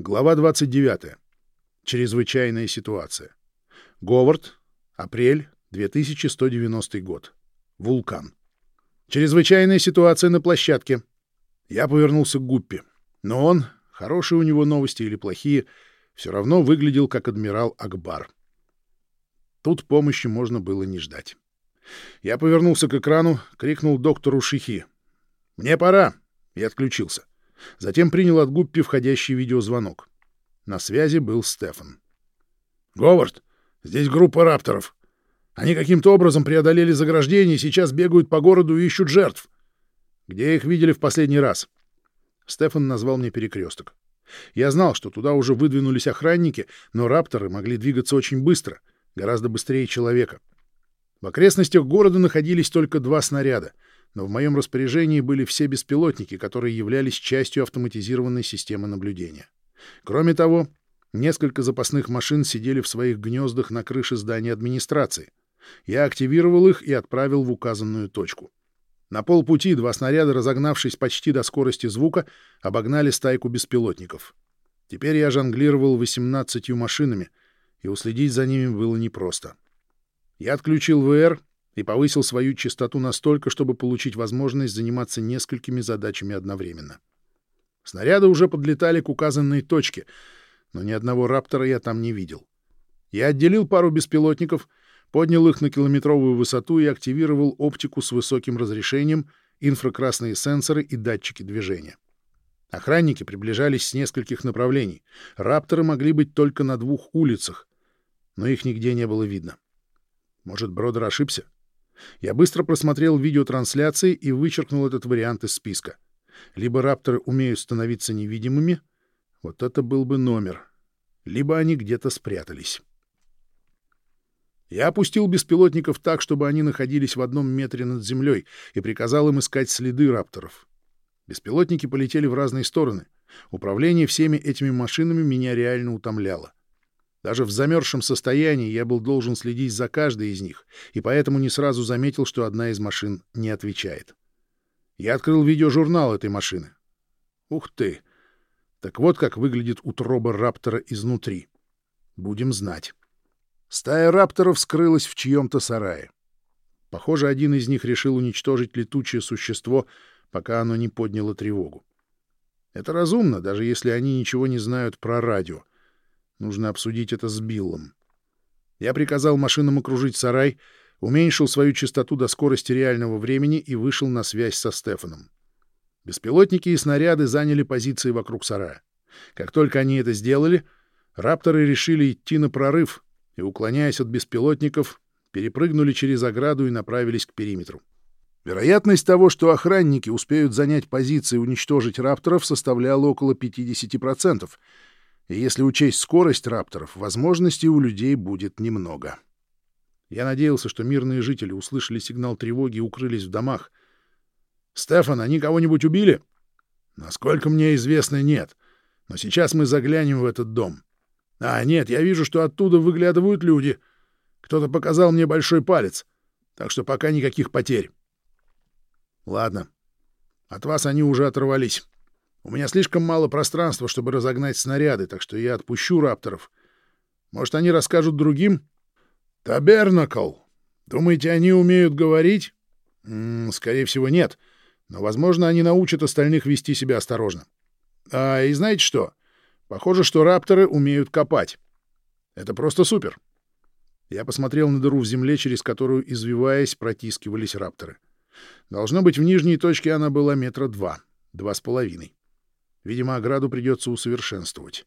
Глава 29. Чрезвычайная ситуация. Говард. Апрель 2190 год. Вулкан. Чрезвычайная ситуация на площадке. Я повернулся к Гуппи. Но он, хорошие у него новости или плохие, все равно выглядел как адмирал Акбар. Тут помощи можно было не ждать. Я повернулся к экрану, крикнул доктору Шихи. «Мне пора!» и отключился. Затем принял от Гуппи входящий видеозвонок. На связи был Стефан. «Говард, здесь группа рапторов. Они каким-то образом преодолели заграждение и сейчас бегают по городу и ищут жертв. Где их видели в последний раз?» Стефан назвал мне перекресток. Я знал, что туда уже выдвинулись охранники, но рапторы могли двигаться очень быстро, гораздо быстрее человека. В окрестностях города находились только два снаряда — но в моем распоряжении были все беспилотники, которые являлись частью автоматизированной системы наблюдения. Кроме того, несколько запасных машин сидели в своих гнездах на крыше здания администрации. Я активировал их и отправил в указанную точку. На полпути два снаряда, разогнавшись почти до скорости звука, обогнали стайку беспилотников. Теперь я жонглировал 18 машинами, и уследить за ними было непросто. Я отключил ВР и повысил свою частоту настолько, чтобы получить возможность заниматься несколькими задачами одновременно. Снаряды уже подлетали к указанной точке, но ни одного раптора я там не видел. Я отделил пару беспилотников, поднял их на километровую высоту и активировал оптику с высоким разрешением, инфракрасные сенсоры и датчики движения. Охранники приближались с нескольких направлений. Рапторы могли быть только на двух улицах, но их нигде не было видно. Может, Бродер ошибся? Я быстро просмотрел видеотрансляции и вычеркнул этот вариант из списка. Либо рапторы умеют становиться невидимыми, вот это был бы номер, либо они где-то спрятались. Я опустил беспилотников так, чтобы они находились в одном метре над землей, и приказал им искать следы рапторов. Беспилотники полетели в разные стороны. Управление всеми этими машинами меня реально утомляло. Даже в замерзшем состоянии я был должен следить за каждой из них, и поэтому не сразу заметил, что одна из машин не отвечает. Я открыл видеожурнал этой машины. Ух ты! Так вот как выглядит утроба раптора изнутри. Будем знать. Стая рапторов скрылась в чьем-то сарае. Похоже, один из них решил уничтожить летучее существо, пока оно не подняло тревогу. Это разумно, даже если они ничего не знают про радио — Нужно обсудить это с Биллом. Я приказал машинам окружить сарай, уменьшил свою частоту до скорости реального времени и вышел на связь со Стефаном. Беспилотники и снаряды заняли позиции вокруг сарая. Как только они это сделали, рапторы решили идти на прорыв и, уклоняясь от беспилотников, перепрыгнули через ограду и направились к периметру. Вероятность того, что охранники успеют занять позиции и уничтожить рапторов, составляла около 50%, и если учесть скорость рапторов, возможностей у людей будет немного. Я надеялся, что мирные жители услышали сигнал тревоги и укрылись в домах. «Стефан, они кого-нибудь убили?» «Насколько мне известно, нет. Но сейчас мы заглянем в этот дом. А, нет, я вижу, что оттуда выглядывают люди. Кто-то показал мне большой палец, так что пока никаких потерь». «Ладно. От вас они уже оторвались. У меня слишком мало пространства, чтобы разогнать снаряды, так что я отпущу рапторов. Может, они расскажут другим? Табернакл. Думаете, они умеют говорить? М -м, скорее всего, нет. Но, возможно, они научат остальных вести себя осторожно. А и знаете что? Похоже, что рапторы умеют копать. Это просто супер. Я посмотрел на дыру в земле, через которую, извиваясь, протискивались рапторы. Должно быть, в нижней точке она была метра два, два с половиной. Видимо, ограду придется усовершенствовать.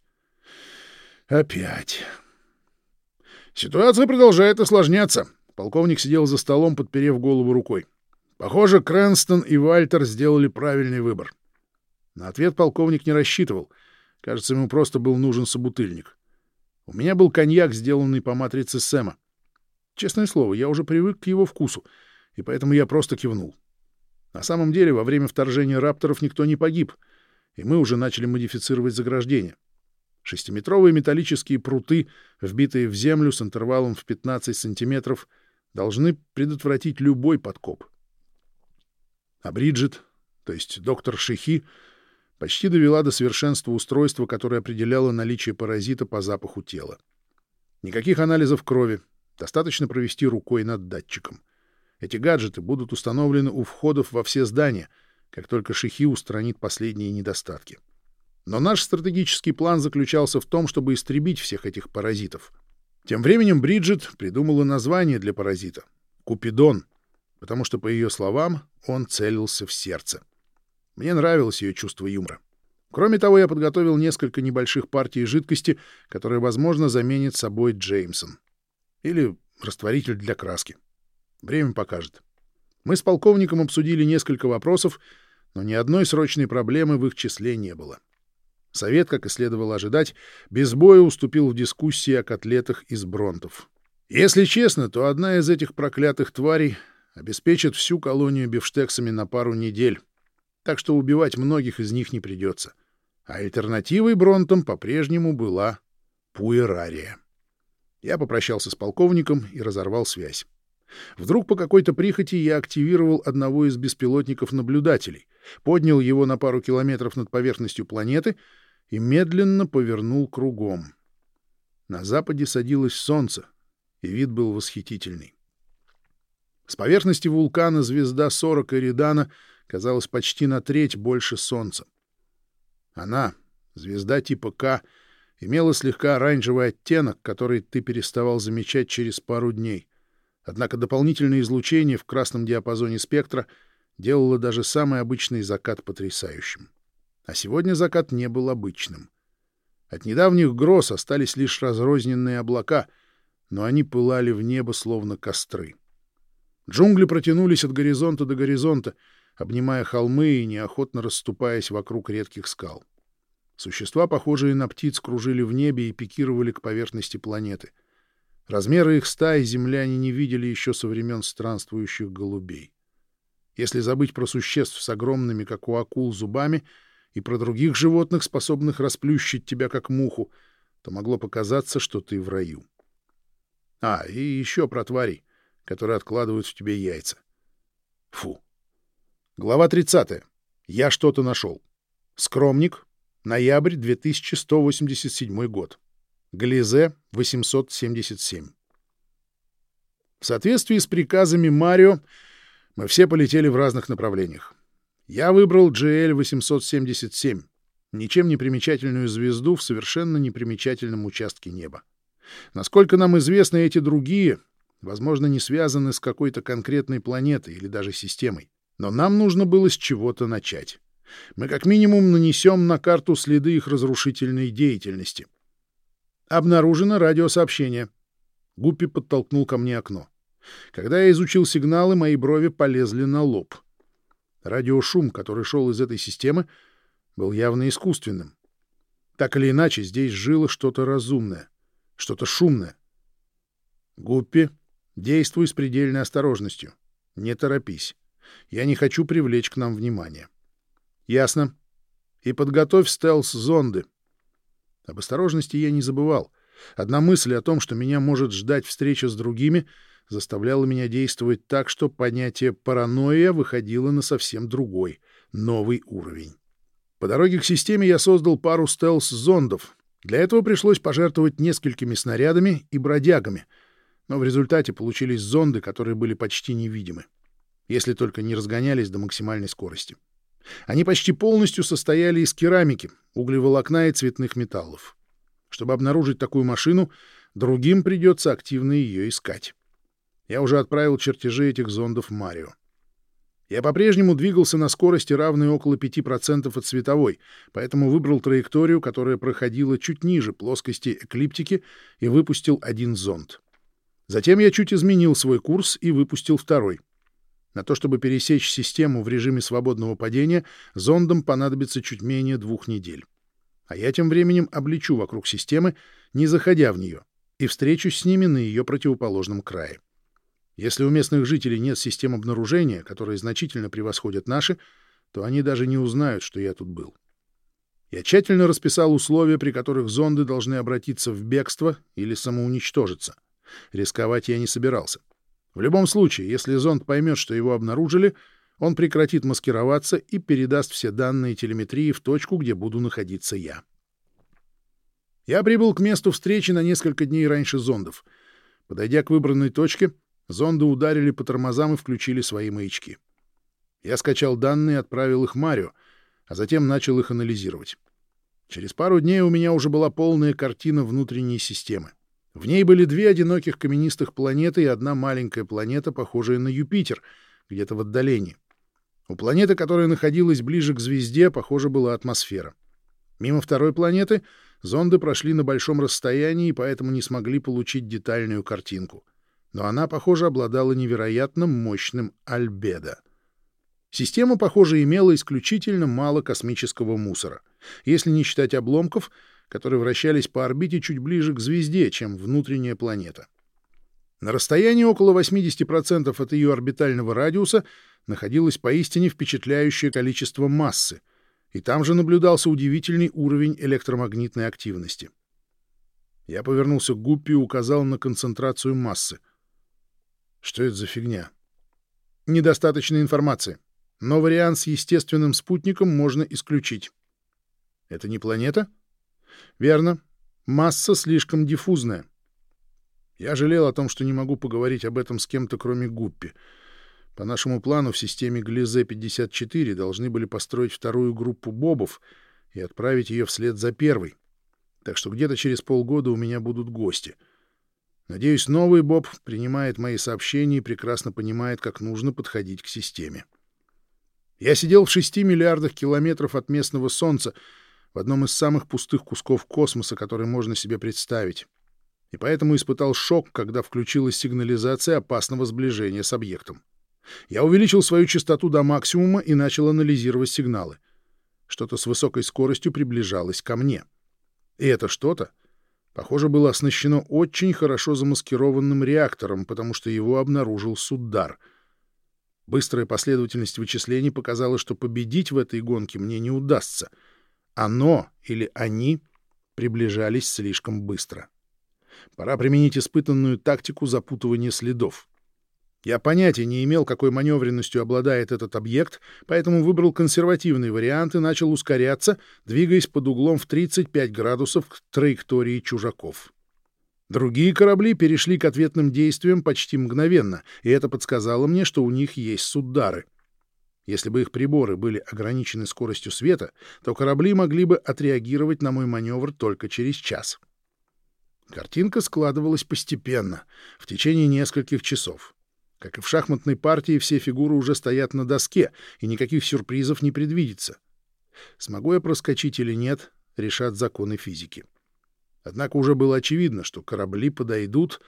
Опять. Ситуация продолжает осложняться. Полковник сидел за столом, подперев голову рукой. Похоже, Крэнстон и Вальтер сделали правильный выбор. На ответ полковник не рассчитывал. Кажется, ему просто был нужен собутыльник. У меня был коньяк, сделанный по матрице Сэма. Честное слово, я уже привык к его вкусу, и поэтому я просто кивнул. На самом деле, во время вторжения рапторов никто не погиб — и мы уже начали модифицировать заграждение. Шестиметровые металлические пруты, вбитые в землю с интервалом в 15 сантиметров, должны предотвратить любой подкоп. А Бриджит, то есть доктор Шихи, почти довела до совершенства устройство, которое определяло наличие паразита по запаху тела. Никаких анализов крови, достаточно провести рукой над датчиком. Эти гаджеты будут установлены у входов во все здания, как только Шихи устранит последние недостатки. Но наш стратегический план заключался в том, чтобы истребить всех этих паразитов. Тем временем Бриджит придумала название для паразита — Купидон, потому что, по ее словам, он целился в сердце. Мне нравилось ее чувство юмора. Кроме того, я подготовил несколько небольших партий жидкости, которые, возможно, заменит собой Джеймсон. Или растворитель для краски. Время покажет. Мы с полковником обсудили несколько вопросов, но ни одной срочной проблемы в их числе не было. Совет, как и следовало ожидать, без боя уступил в дискуссии о котлетах из бронтов. Если честно, то одна из этих проклятых тварей обеспечит всю колонию бифштексами на пару недель, так что убивать многих из них не придется. А альтернативой бронтам по-прежнему была пуэрария. Я попрощался с полковником и разорвал связь. Вдруг по какой-то прихоти я активировал одного из беспилотников-наблюдателей, поднял его на пару километров над поверхностью планеты и медленно повернул кругом. На западе садилось солнце, и вид был восхитительный. С поверхности вулкана звезда 40 Эридана казалась почти на треть больше Солнца. Она, звезда типа К, имела слегка оранжевый оттенок, который ты переставал замечать через пару дней. Однако дополнительное излучение в красном диапазоне спектра делало даже самый обычный закат потрясающим. А сегодня закат не был обычным. От недавних гроз остались лишь разрозненные облака, но они пылали в небо словно костры. Джунгли протянулись от горизонта до горизонта, обнимая холмы и неохотно расступаясь вокруг редких скал. Существа, похожие на птиц, кружили в небе и пикировали к поверхности планеты. Размеры их стаи земляне не видели еще со времен странствующих голубей. Если забыть про существ с огромными, как у акул, зубами и про других животных, способных расплющить тебя, как муху, то могло показаться, что ты в раю. А, и еще про тварей которые откладывают в тебе яйца. Фу. Глава 30. Я что-то нашел. Скромник. Ноябрь 2187 год. Глизе 877. В соответствии с приказами Марио мы все полетели в разных направлениях. Я выбрал GL-877, ничем не примечательную звезду в совершенно непримечательном участке неба. Насколько нам известно, эти другие возможно, не связаны с какой-то конкретной планетой или даже системой. Но нам нужно было с чего-то начать. Мы как минимум нанесем на карту следы их разрушительной деятельности. Обнаружено радиосообщение. Гуппи подтолкнул ко мне окно. Когда я изучил сигналы, мои брови полезли на лоб. Радиошум, который шел из этой системы, был явно искусственным. Так или иначе, здесь жило что-то разумное, что-то шумное. Гуппи Действуй с предельной осторожностью. Не торопись. Я не хочу привлечь к нам внимание. Ясно. И подготовь стелс-зонды. Об осторожности я не забывал. Одна мысль о том, что меня может ждать встреча с другими, заставляла меня действовать так, что понятие «паранойя» выходило на совсем другой, новый уровень. По дороге к системе я создал пару стелс-зондов. Для этого пришлось пожертвовать несколькими снарядами и бродягами — но в результате получились зонды, которые были почти невидимы, если только не разгонялись до максимальной скорости. Они почти полностью состояли из керамики, углеволокна и цветных металлов. Чтобы обнаружить такую машину, другим придется активно ее искать. Я уже отправил чертежи этих зондов Марио. Я по-прежнему двигался на скорости, равной около 5% от световой, поэтому выбрал траекторию, которая проходила чуть ниже плоскости эклиптики и выпустил один зонд. Затем я чуть изменил свой курс и выпустил второй. На то, чтобы пересечь систему в режиме свободного падения, зондам понадобится чуть менее двух недель. А я тем временем облечу вокруг системы, не заходя в нее, и встречусь с ними на ее противоположном крае. Если у местных жителей нет систем обнаружения, которые значительно превосходят наши, то они даже не узнают, что я тут был. Я тщательно расписал условия, при которых зонды должны обратиться в бегство или самоуничтожиться — Рисковать я не собирался. В любом случае, если зонд поймет, что его обнаружили, Он прекратит маскироваться и передаст все данные телеметрии в точку, где буду находиться я. Я прибыл к месту встречи на несколько дней раньше зондов. Подойдя к выбранной точке, зонды ударили по тормозам и включили свои маячки. Я скачал данные и отправил их Марио, а затем начал их анализировать. Через пару дней у меня уже была полная картина внутренней системы. В ней были две одиноких каменистых планеты и одна маленькая планета, похожая на Юпитер, где-то в отдалении. У планеты, которая находилась ближе к звезде, похоже, была атмосфера. Мимо второй планеты зонды прошли на большом расстоянии и поэтому не смогли получить детальную картинку. Но она, похоже, обладала невероятно мощным альбедо. Система, похоже, имела исключительно мало космического мусора, если не считать обломков, которые вращались по орбите чуть ближе к звезде, чем внутренняя планета. На расстоянии около 80% от ее орбитального радиуса находилось поистине впечатляющее количество массы, и там же наблюдался удивительный уровень электромагнитной активности. Я повернулся к Гуппи и указал на концентрацию массы. Что это за фигня? Недостаточно информации но вариант с естественным спутником можно исключить. Это не планета? Верно. Масса слишком диффузная. Я жалел о том, что не могу поговорить об этом с кем-то, кроме Гуппи. По нашему плану в системе Глизе-54 должны были построить вторую группу бобов и отправить ее вслед за первой. Так что где-то через полгода у меня будут гости. Надеюсь, новый боб принимает мои сообщения и прекрасно понимает, как нужно подходить к системе. Я сидел в шести миллиардах километров от местного Солнца, в одном из самых пустых кусков космоса, который можно себе представить. И поэтому испытал шок, когда включилась сигнализация опасного сближения с объектом. Я увеличил свою частоту до максимума и начал анализировать сигналы. Что-то с высокой скоростью приближалось ко мне. И это что-то, похоже, было оснащено очень хорошо замаскированным реактором, потому что его обнаружил Суддар — Быстрая последовательность вычислений показала, что победить в этой гонке мне не удастся. Оно или они приближались слишком быстро. Пора применить испытанную тактику запутывания следов. Я понятия не имел, какой маневренностью обладает этот объект, поэтому выбрал консервативный вариант и начал ускоряться, двигаясь под углом в 35 градусов к траектории чужаков. Другие корабли перешли к ответным действиям почти мгновенно, и это подсказало мне, что у них есть суддары. Если бы их приборы были ограничены скоростью света, то корабли могли бы отреагировать на мой маневр только через час. Картинка складывалась постепенно, в течение нескольких часов. Как и в шахматной партии, все фигуры уже стоят на доске, и никаких сюрпризов не предвидится. Смогу я проскочить или нет, решат законы физики. Однако уже было очевидно, что корабли подойдут,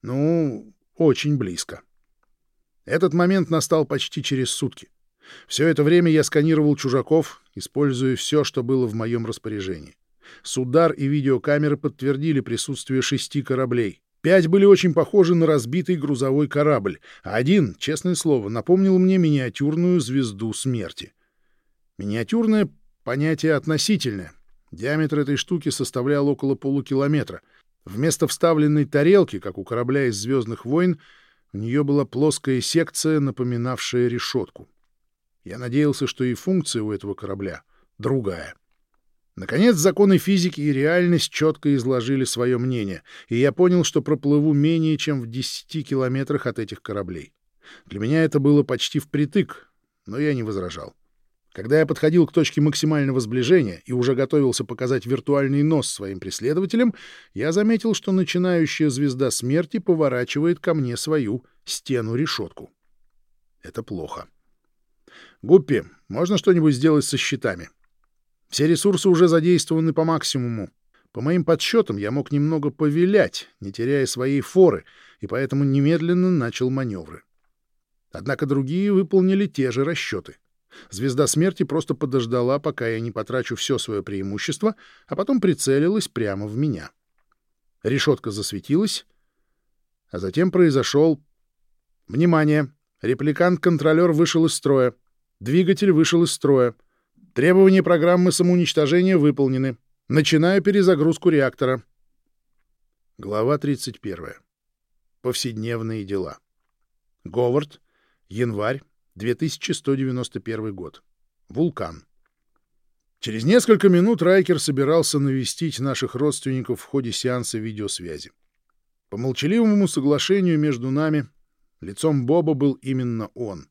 ну, очень близко. Этот момент настал почти через сутки. Все это время я сканировал чужаков, используя все, что было в моем распоряжении. Судар и видеокамеры подтвердили присутствие шести кораблей. Пять были очень похожи на разбитый грузовой корабль, а один, честное слово, напомнил мне миниатюрную звезду смерти. Миниатюрное — понятие относительное, Диаметр этой штуки составлял около полукилометра. Вместо вставленной тарелки, как у корабля из «Звездных войн», у нее была плоская секция, напоминавшая решетку. Я надеялся, что и функция у этого корабля другая. Наконец, законы физики и реальность четко изложили свое мнение, и я понял, что проплыву менее чем в 10 километрах от этих кораблей. Для меня это было почти впритык, но я не возражал. Когда я подходил к точке максимального сближения и уже готовился показать виртуальный нос своим преследователям, я заметил, что начинающая звезда смерти поворачивает ко мне свою стену-решетку. Это плохо. «Гуппи, можно что-нибудь сделать со щитами?» Все ресурсы уже задействованы по максимуму. По моим подсчетам, я мог немного повилять, не теряя своей форы, и поэтому немедленно начал маневры. Однако другие выполнили те же расчеты. Звезда смерти просто подождала, пока я не потрачу все свое преимущество, а потом прицелилась прямо в меня. Решетка засветилась, а затем произошел... Внимание! Репликант-контролер вышел из строя. Двигатель вышел из строя. Требования программы самоуничтожения выполнены. Начинаю перезагрузку реактора. Глава 31. Повседневные дела. Говард. Январь 2191 год. Вулкан. Через несколько минут Райкер собирался навестить наших родственников в ходе сеанса видеосвязи. По молчаливому соглашению между нами лицом Боба был именно он.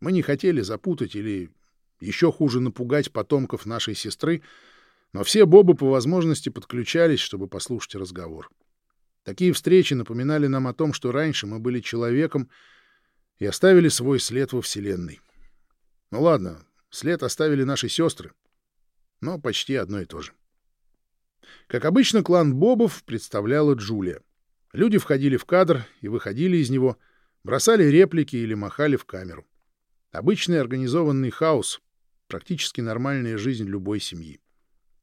Мы не хотели запутать или еще хуже напугать потомков нашей сестры, но все Бобы по возможности подключались, чтобы послушать разговор. Такие встречи напоминали нам о том, что раньше мы были человеком и оставили свой след во Вселенной. Ну ладно, след оставили наши сестры, но почти одно и то же. Как обычно, клан Бобов представляла Джулия. Люди входили в кадр и выходили из него, бросали реплики или махали в камеру. Обычный организованный хаос, практически нормальная жизнь любой семьи.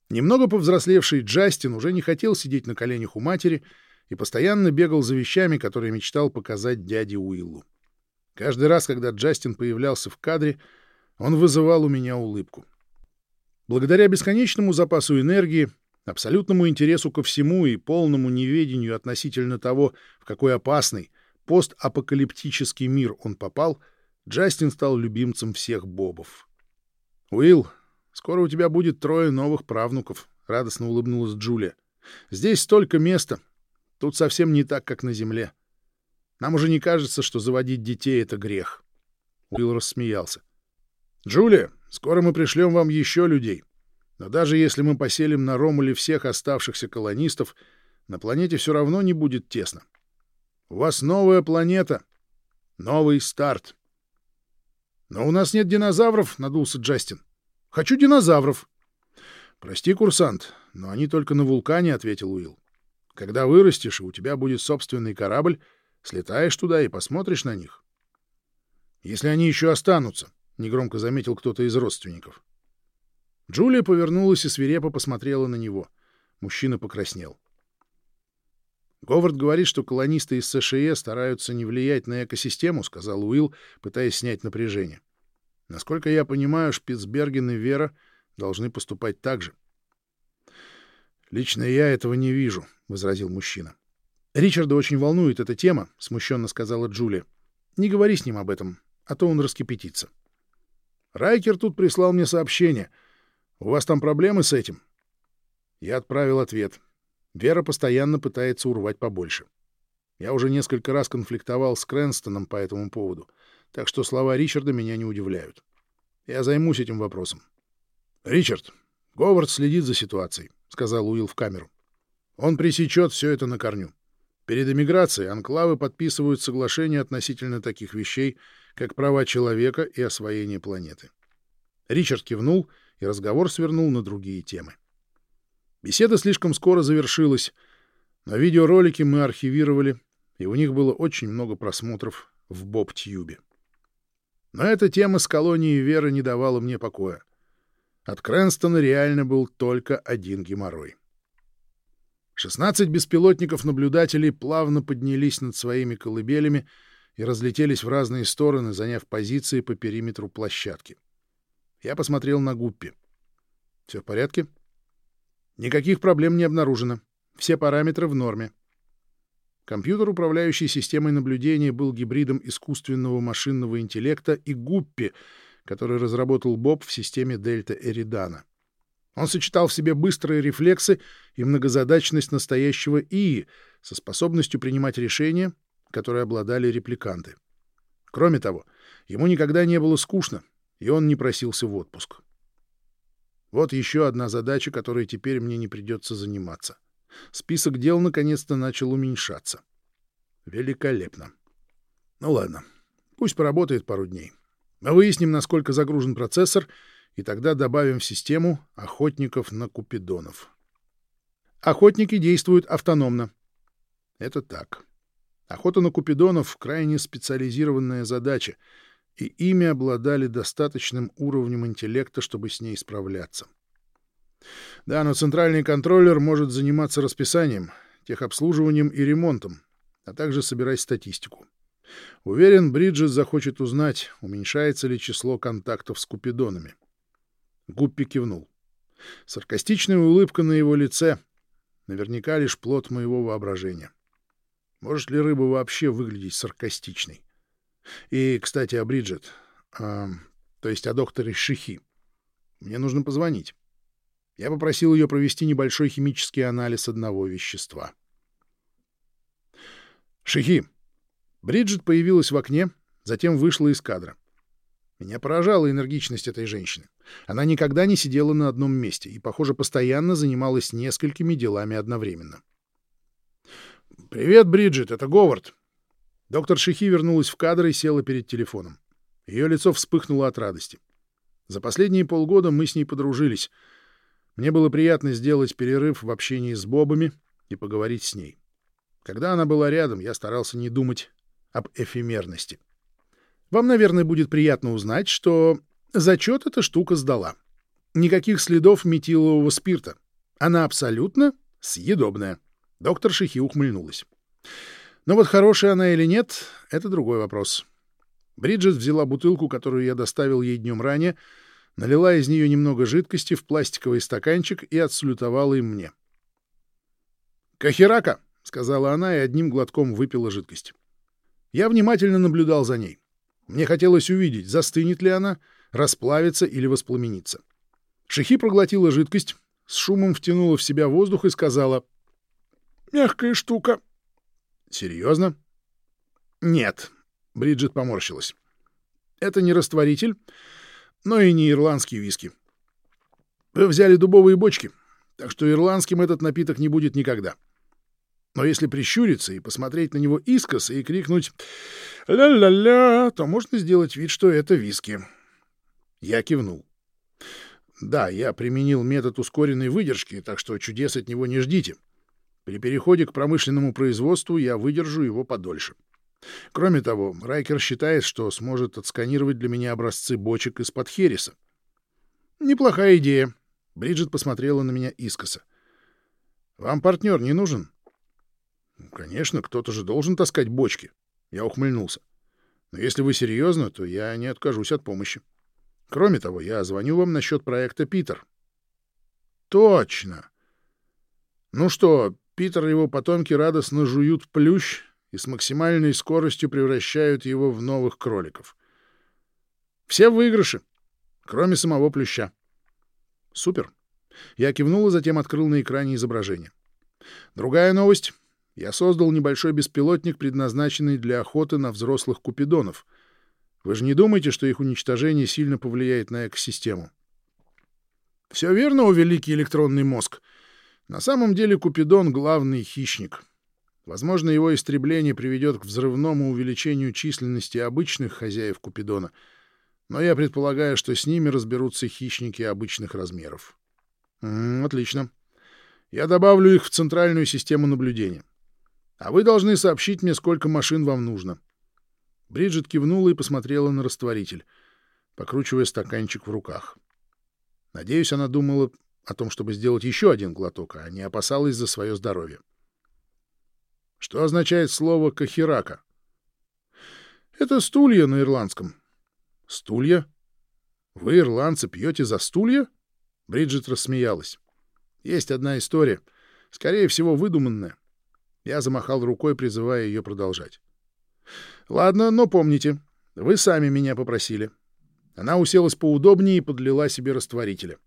Немного повзрослевший Джастин уже не хотел сидеть на коленях у матери и постоянно бегал за вещами, которые мечтал показать дяде Уиллу. Каждый раз, когда Джастин появлялся в кадре, он вызывал у меня улыбку. Благодаря бесконечному запасу энергии, абсолютному интересу ко всему и полному неведению относительно того, в какой опасный, постапокалиптический мир он попал, Джастин стал любимцем всех бобов. «Уилл, скоро у тебя будет трое новых правнуков», — радостно улыбнулась Джулия. «Здесь столько места. Тут совсем не так, как на Земле. Нам уже не кажется, что заводить детей — это грех». Уилл рассмеялся. «Джулия, скоро мы пришлем вам еще людей. Но даже если мы поселим на Ромуле всех оставшихся колонистов, на планете все равно не будет тесно. У вас новая планета, новый старт. Но у нас нет динозавров, — надулся Джастин. Хочу динозавров. Прости, курсант, но они только на вулкане, — ответил Уилл. Когда вырастешь, и у тебя будет собственный корабль, слетаешь туда и посмотришь на них. Если они еще останутся, — негромко заметил кто-то из родственников. Джулия повернулась и свирепо посмотрела на него. Мужчина покраснел. «Говард говорит, что колонисты из США стараются не влиять на экосистему», — сказал Уилл, пытаясь снять напряжение. «Насколько я понимаю, Шпицберген и Вера должны поступать так же». «Лично я этого не вижу», — возразил мужчина. «Ричарда очень волнует эта тема», — смущенно сказала Джулия. «Не говори с ним об этом, а то он раскипятится». «Райкер тут прислал мне сообщение. У вас там проблемы с этим?» Я отправил ответ. Вера постоянно пытается урвать побольше. Я уже несколько раз конфликтовал с Крэнстоном по этому поводу, так что слова Ричарда меня не удивляют. Я займусь этим вопросом. «Ричард, Говард следит за ситуацией», — сказал Уилл в камеру. «Он пресечет все это на корню. Перед эмиграцией анклавы подписывают соглашения относительно таких вещей, как права человека и освоение планеты». Ричард кивнул, и разговор свернул на другие темы. Беседа слишком скоро завершилась, но видеоролики мы архивировали, и у них было очень много просмотров в Боб-Тьюбе. Но эта тема с колонией Веры не давала мне покоя. От Крэнстона реально был только один геморрой. 16 беспилотников-наблюдателей плавно поднялись над своими колыбелями и разлетелись в разные стороны, заняв позиции по периметру площадки. Я посмотрел на Гуппи. «Все в порядке?» Никаких проблем не обнаружено. Все параметры в норме. Компьютер, управляющий системой наблюдения, был гибридом искусственного машинного интеллекта и Гуппи, который разработал Боб в системе Дельта Эридана. Он сочетал в себе быстрые рефлексы и многозадачность настоящего ИИ со способностью принимать решения, которые обладали репликанты. Кроме того, ему никогда не было скучно, и он не просился в отпуск. Вот еще одна задача, которой теперь мне не придется заниматься. Список дел наконец-то начал уменьшаться. Великолепно. Ну ладно, пусть поработает пару дней. Мы выясним, насколько загружен процессор, и тогда добавим в систему охотников на купидонов. Охотники действуют автономно. Это так. Охота на купидонов — крайне специализированная задача — и ими обладали достаточным уровнем интеллекта, чтобы с ней справляться. Да, но центральный контроллер может заниматься расписанием, техобслуживанием и ремонтом, а также собирать статистику. Уверен, Бриджес захочет узнать, уменьшается ли число контактов с купидонами. Гуппи кивнул. Саркастичная улыбка на его лице — наверняка лишь плод моего воображения. Может ли рыба вообще выглядеть саркастичной? И, кстати, о Бриджит. э, то есть о докторе Шихи. Мне нужно позвонить. Я попросил ее провести небольшой химический анализ одного вещества. Шихи. Бриджит появилась в окне, затем вышла из кадра. Меня поражала энергичность этой женщины. Она никогда не сидела на одном месте и, похоже, постоянно занималась несколькими делами одновременно. «Привет, Бриджит, это Говард». Доктор Шихи вернулась в кадр и села перед телефоном. Ее лицо вспыхнуло от радости. За последние полгода мы с ней подружились. Мне было приятно сделать перерыв в общении с Бобами и поговорить с ней. Когда она была рядом, я старался не думать об эфемерности. Вам, наверное, будет приятно узнать, что зачет эта штука сдала. Никаких следов метилового спирта. Она абсолютно съедобная. Доктор Шихи ухмыльнулась. Но вот хорошая она или нет — это другой вопрос. Бриджит взяла бутылку, которую я доставил ей днем ранее, налила из нее немного жидкости в пластиковый стаканчик и отсалютовала им мне. «Кахирака!» — сказала она и одним глотком выпила жидкость. Я внимательно наблюдал за ней. Мне хотелось увидеть, застынет ли она, расплавится или воспламенится. Шихи проглотила жидкость, с шумом втянула в себя воздух и сказала «Мягкая штука». «Серьезно?» «Нет», — Бриджит поморщилась. «Это не растворитель, но и не ирландский виски. Вы взяли дубовые бочки, так что ирландским этот напиток не будет никогда. Но если прищуриться и посмотреть на него искоса и крикнуть «ля-ля-ля», то можно сделать вид, что это виски. Я кивнул. Да, я применил метод ускоренной выдержки, так что чудес от него не ждите. При переходе к промышленному производству я выдержу его подольше. Кроме того, Райкер считает, что сможет отсканировать для меня образцы бочек из-под Хереса. Неплохая идея. Бриджит посмотрела на меня искоса. Вам партнер не нужен? Конечно, кто-то же должен таскать бочки. Я ухмыльнулся. Но если вы серьезно, то я не откажусь от помощи. Кроме того, я звоню вам насчет проекта Питер. Точно. Ну что, Питер и его потомки радостно жуют плющ и с максимальной скоростью превращают его в новых кроликов. Все в выигрыше, кроме самого плюща. Супер. Я кивнул и затем открыл на экране изображение. Другая новость. Я создал небольшой беспилотник, предназначенный для охоты на взрослых купидонов. Вы же не думаете, что их уничтожение сильно повлияет на экосистему? Все верно, о великий электронный мозг. На самом деле Купидон — главный хищник. Возможно, его истребление приведет к взрывному увеличению численности обычных хозяев Купидона, но я предполагаю, что с ними разберутся хищники обычных размеров. М -м, отлично. Я добавлю их в центральную систему наблюдения. А вы должны сообщить мне, сколько машин вам нужно. Бриджит кивнула и посмотрела на растворитель, покручивая стаканчик в руках. Надеюсь, она думала о том, чтобы сделать еще один глоток, а не опасалась за свое здоровье. Что означает слово «кахирака»? Это стулья на ирландском. Стулья? Вы, ирландцы, пьете за стулья? Бриджит рассмеялась. Есть одна история, скорее всего, выдуманная. Я замахал рукой, призывая ее продолжать. «Ладно, но помните, вы сами меня попросили». Она уселась поудобнее и подлила себе растворителя.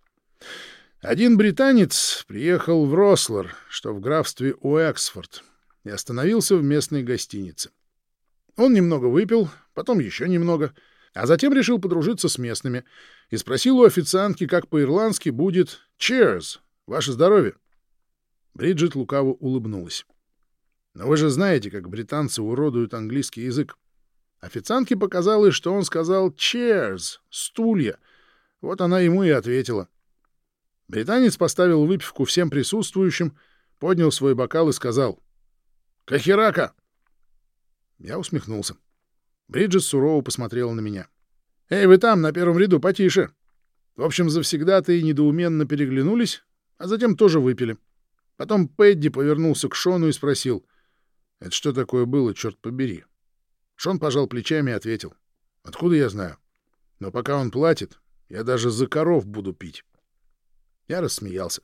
Один британец приехал в Рослер, что в графстве Уэксфорд, и остановился в местной гостинице. Он немного выпил, потом еще немного, а затем решил подружиться с местными и спросил у официантки, как по-ирландски будет «Cheers! Ваше здоровье!» Бриджит лукаво улыбнулась. Но вы же знаете, как британцы уродуют английский язык. Официантке показалось, что он сказал «chairs» — «стулья». Вот она ему и ответила. Британец поставил выпивку всем присутствующим, поднял свой бокал и сказал «Кахирака!». Я усмехнулся. Бриджит сурово посмотрела на меня. «Эй, вы там, на первом ряду, потише!» В общем, завсегда-то и недоуменно переглянулись, а затем тоже выпили. Потом Пэдди повернулся к Шону и спросил — это что такое было, черт побери? Шон пожал плечами и ответил. Откуда я знаю? Но пока он платит, я даже за коров буду пить. Я рассмеялся.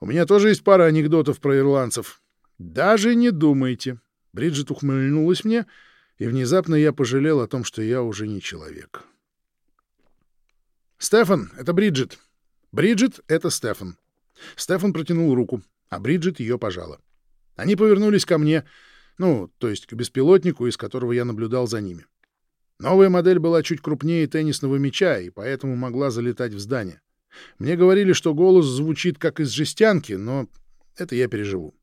У меня тоже есть пара анекдотов про ирландцев. Даже не думайте. Бриджит ухмыльнулась мне И внезапно я пожалел о том, что я уже не человек. «Стефан, это Бриджит. Бриджит — это Стефан». Стефан протянул руку, а Бриджит ее пожала. Они повернулись ко мне, ну, то есть к беспилотнику, из которого я наблюдал за ними. Новая модель была чуть крупнее теннисного мяча и поэтому могла залетать в здание. Мне говорили, что голос звучит как из жестянки, но это я переживу.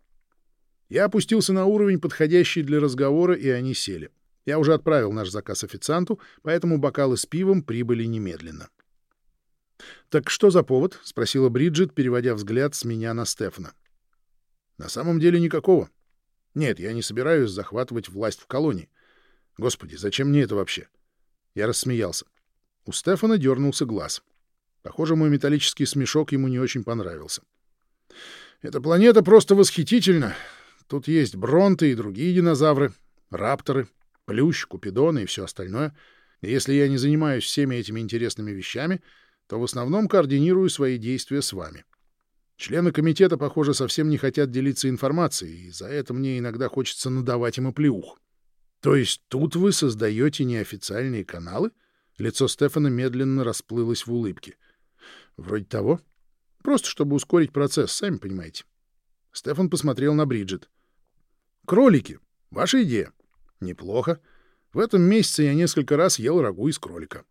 Я опустился на уровень, подходящий для разговора, и они сели. Я уже отправил наш заказ официанту, поэтому бокалы с пивом прибыли немедленно. «Так что за повод?» — спросила Бриджит, переводя взгляд с меня на Стефана. «На самом деле никакого. Нет, я не собираюсь захватывать власть в колонии. Господи, зачем мне это вообще?» Я рассмеялся. У Стефана дернулся глаз. Похоже, мой металлический смешок ему не очень понравился. «Эта планета просто восхитительна. Тут есть бронты и другие динозавры, рапторы, плющ, купидоны и все остальное. И если я не занимаюсь всеми этими интересными вещами, то в основном координирую свои действия с вами. Члены комитета, похоже, совсем не хотят делиться информацией, и за это мне иногда хочется надавать им оплеух. То есть тут вы создаете неофициальные каналы? Лицо Стефана медленно расплылось в улыбке. Вроде того. Просто чтобы ускорить процесс, сами понимаете. Стефан посмотрел на Бриджит. Кролики. Ваша идея. Неплохо. В этом месяце я несколько раз ел рагу из кролика.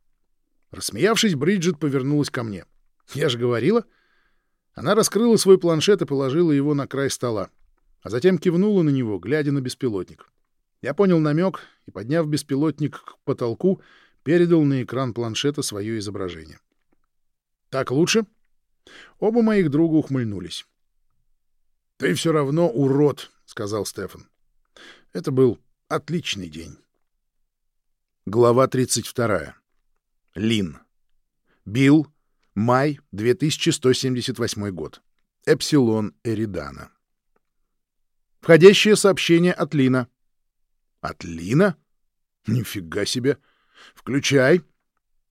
Рассмеявшись, Бриджит повернулась ко мне. Я же говорила. Она раскрыла свой планшет и положила его на край стола, а затем кивнула на него, глядя на беспилотник. Я понял намек и, подняв беспилотник к потолку, передал на экран планшета свое изображение. «Так лучше?» Оба моих друга ухмыльнулись. «Ты все равно урод», — сказал Стефан. Это был отличный день. Глава 32. Лин. Билл. Май 2178 год. Эпсилон Эридана. Входящее сообщение от Лина. От Лина? Нифига себе. Включай.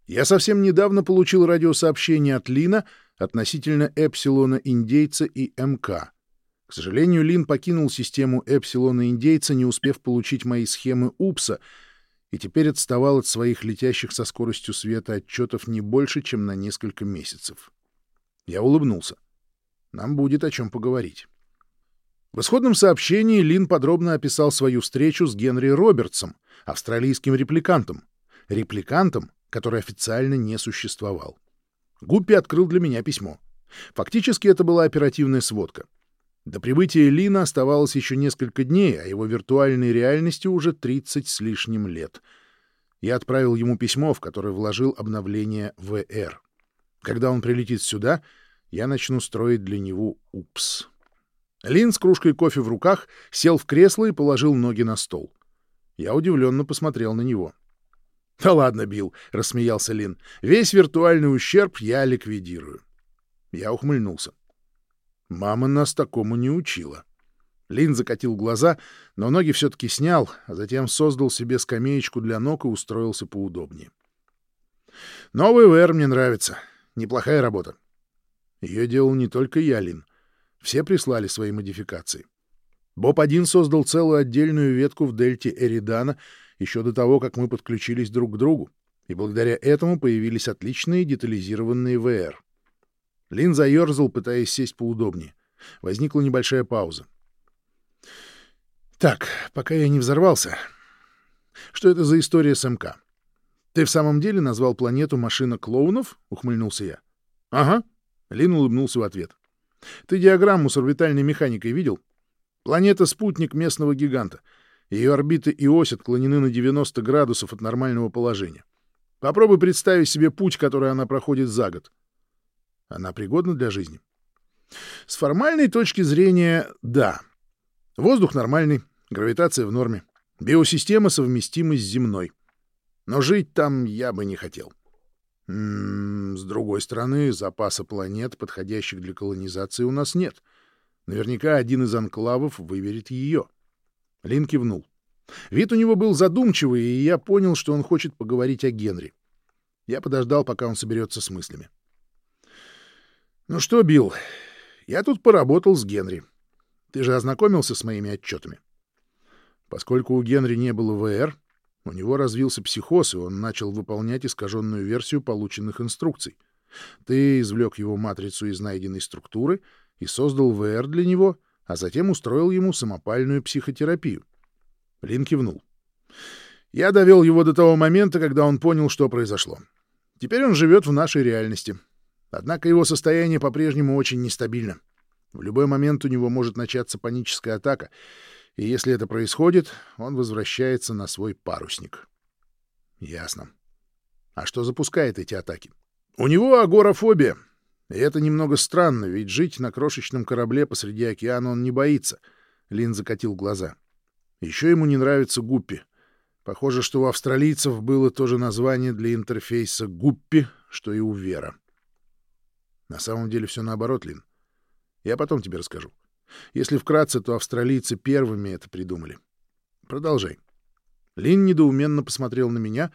Я совсем недавно получил радиосообщение от Лина относительно Эпсилона Индейца и МК. К сожалению, Лин покинул систему Эпсилона Индейца, не успев получить мои схемы УПСа, и теперь отставал от своих летящих со скоростью света отчетов не больше, чем на несколько месяцев. Я улыбнулся. Нам будет о чем поговорить. В исходном сообщении Лин подробно описал свою встречу с Генри Робертсом, австралийским репликантом. Репликантом, который официально не существовал. Гуппи открыл для меня письмо. Фактически это была оперативная сводка — до прибытия Лина оставалось еще несколько дней, а его виртуальной реальности уже 30 с лишним лет. Я отправил ему письмо, в которое вложил обновление ВР. Когда он прилетит сюда, я начну строить для него УПС. Лин с кружкой кофе в руках сел в кресло и положил ноги на стол. Я удивленно посмотрел на него. — Да ладно, Билл, — рассмеялся Лин. — Весь виртуальный ущерб я ликвидирую. Я ухмыльнулся. Мама нас такому не учила. Лин закатил глаза, но ноги все-таки снял, а затем создал себе скамеечку для ног и устроился поудобнее. Новый ВР мне нравится. Неплохая работа. Ее делал не только я, Лин. Все прислали свои модификации. Боб-1 создал целую отдельную ветку в дельте Эридана еще до того, как мы подключились друг к другу, и благодаря этому появились отличные детализированные ВР. Лин заерзал, пытаясь сесть поудобнее. Возникла небольшая пауза. «Так, пока я не взорвался. Что это за история с МК? Ты в самом деле назвал планету машина клоунов?» — ухмыльнулся я. «Ага». Лин улыбнулся в ответ. «Ты диаграмму с орбитальной механикой видел? Планета-спутник местного гиганта. Ее орбиты и ось отклонены на 90 градусов от нормального положения. Попробуй представить себе путь, который она проходит за год. Она пригодна для жизни? С формальной точки зрения — да. Воздух нормальный, гравитация в норме, биосистема совместима с земной. Но жить там я бы не хотел. М м-м, -м, с другой стороны, запаса планет, подходящих для колонизации, у нас нет. Наверняка один из анклавов выберет ее. Лин кивнул. Вид у него был задумчивый, и я понял, что он хочет поговорить о Генри. Я подождал, пока он соберется с мыслями. Ну что, Билл, я тут поработал с Генри. Ты же ознакомился с моими отчетами. Поскольку у Генри не было ВР, У него развился психоз, и он начал выполнять искаженную версию полученных инструкций. Ты извлек его матрицу из найденной структуры и создал ВР для него, а затем устроил ему самопальную психотерапию. Лин кивнул. Я довел его до того момента, когда он понял, что произошло. Теперь он живет в нашей реальности. Однако его состояние по-прежнему очень нестабильно. В любой момент у него может начаться паническая атака, и если это происходит, он возвращается на свой парусник. Ясно. А что запускает эти атаки? У него агорафобия. И это немного странно, ведь жить на крошечном корабле посреди океана он не боится. Лин закатил глаза. Еще ему не нравится гуппи. Похоже, что у австралийцев было то же название для интерфейса гуппи, что и у Вера. На самом деле все наоборот, Лин. Я потом тебе расскажу. Если вкратце, то австралийцы первыми это придумали. Продолжай. Лин недоуменно посмотрел на меня,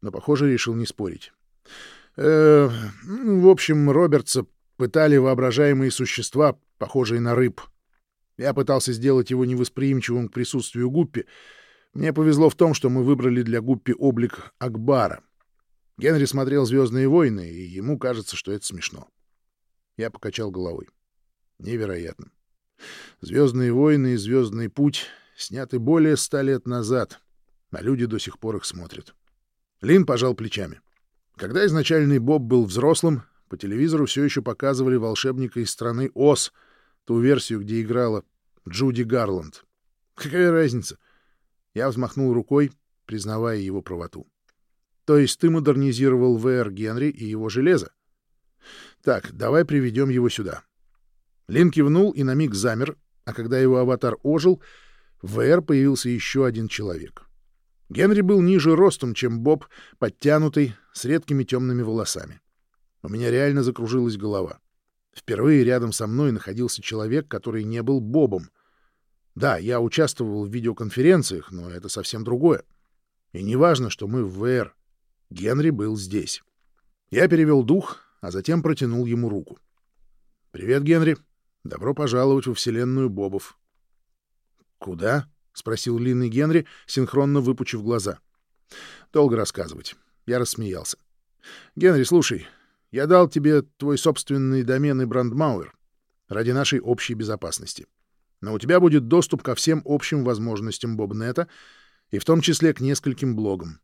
но, похоже, решил не спорить. Э, в общем, Робертса пытали воображаемые существа, похожие на рыб. Я пытался сделать его невосприимчивым к присутствию Гуппи. Мне повезло в том, что мы выбрали для Гуппи облик Акбара. Генри смотрел «Звездные войны», и ему кажется, что это смешно. Я покачал головой. Невероятно. «Звездные войны» и «Звездный путь» сняты более ста лет назад, а люди до сих пор их смотрят. Лин пожал плечами. Когда изначальный Боб был взрослым, по телевизору все еще показывали волшебника из страны Оз, ту версию, где играла Джуди Гарланд. Какая разница? Я взмахнул рукой, признавая его правоту. То есть ты модернизировал ВР Генри и его железо? Так, давай приведем его сюда. Лин кивнул и на миг замер, а когда его аватар ожил, в ВР появился еще один человек. Генри был ниже ростом, чем Боб, подтянутый, с редкими темными волосами. У меня реально закружилась голова. Впервые рядом со мной находился человек, который не был Бобом. Да, я участвовал в видеоконференциях, но это совсем другое. И не важно, что мы в ВР. Генри был здесь. Я перевел дух, а затем протянул ему руку. «Привет, Генри. Добро пожаловать во вселенную Бобов». «Куда?» — спросил Лин и Генри, синхронно выпучив глаза. «Долго рассказывать». Я рассмеялся. «Генри, слушай, я дал тебе твой собственный домен и брандмауэр ради нашей общей безопасности. Но у тебя будет доступ ко всем общим возможностям Бобнета и в том числе к нескольким блогам.